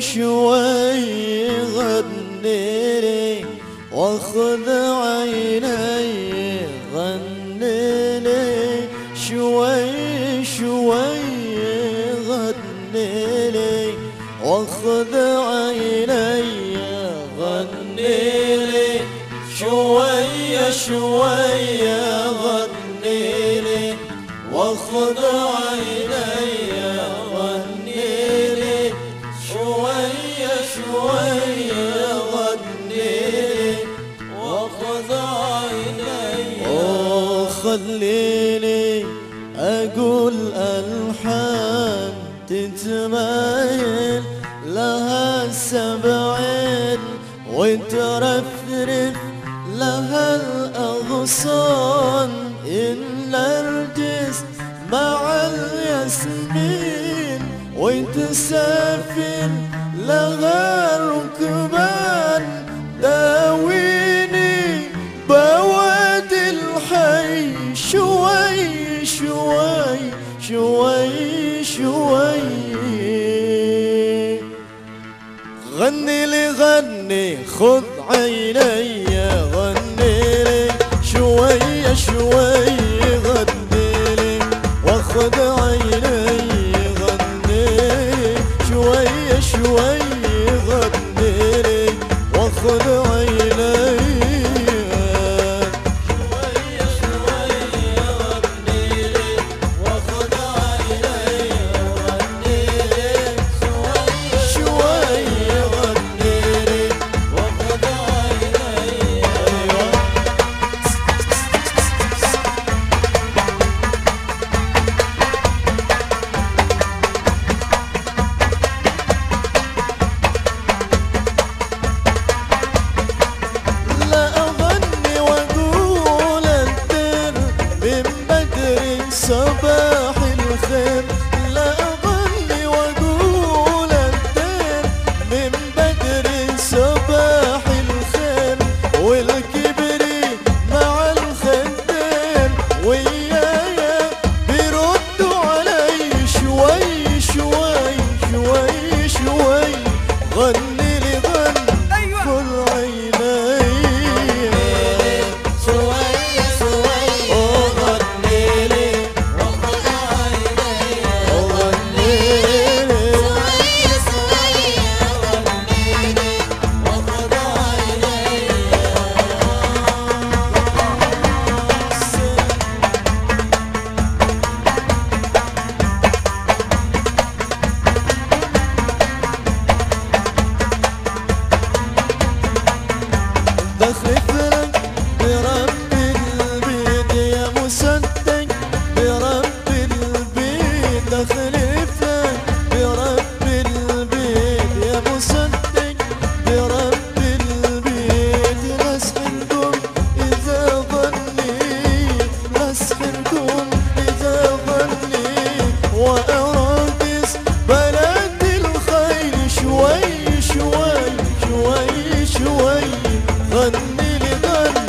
شوي غني لي وأخذ عيني غني لي شوي شوي غني لي وأخذ عيني غني لي شوي شوي غني لي وأخذ عيني خليني أقول ألحان تتمايل لها السبعين وترفرف لها الأغصان. إن نرجس مع الياسمين وتسافر لها الركبان. خذ عيني غني لي. شوية شوية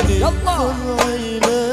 Yallah.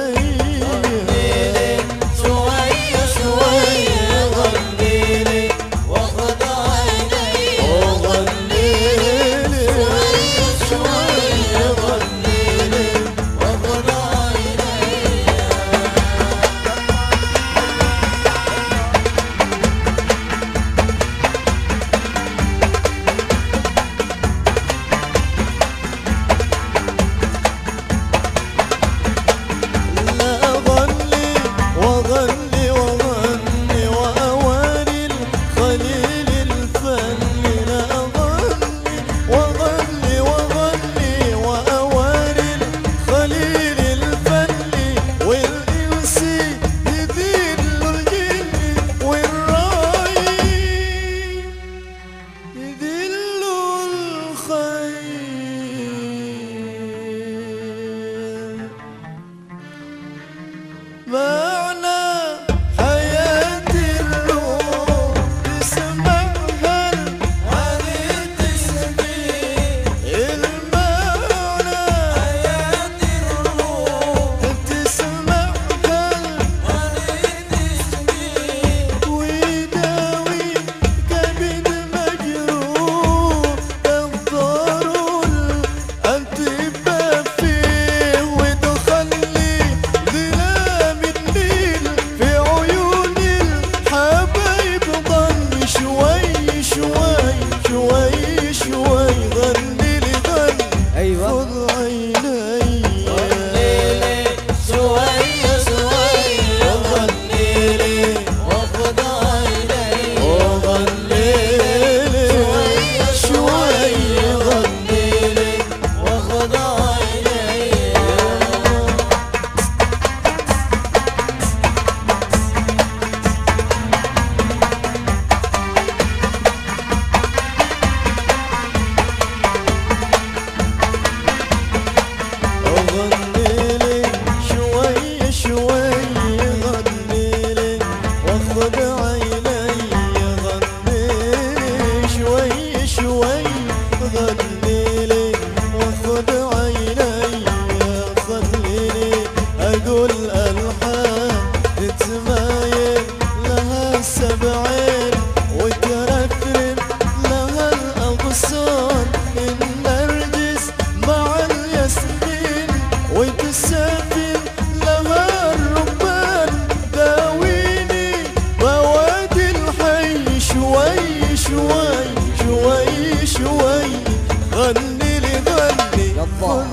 غني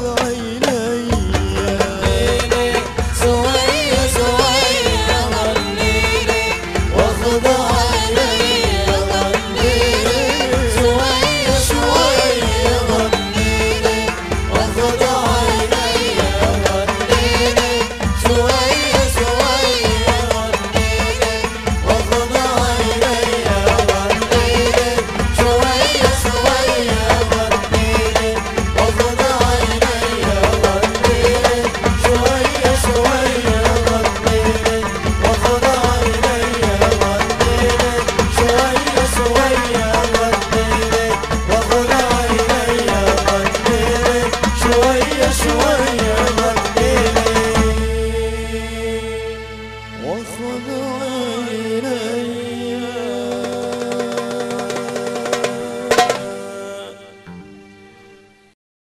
rồi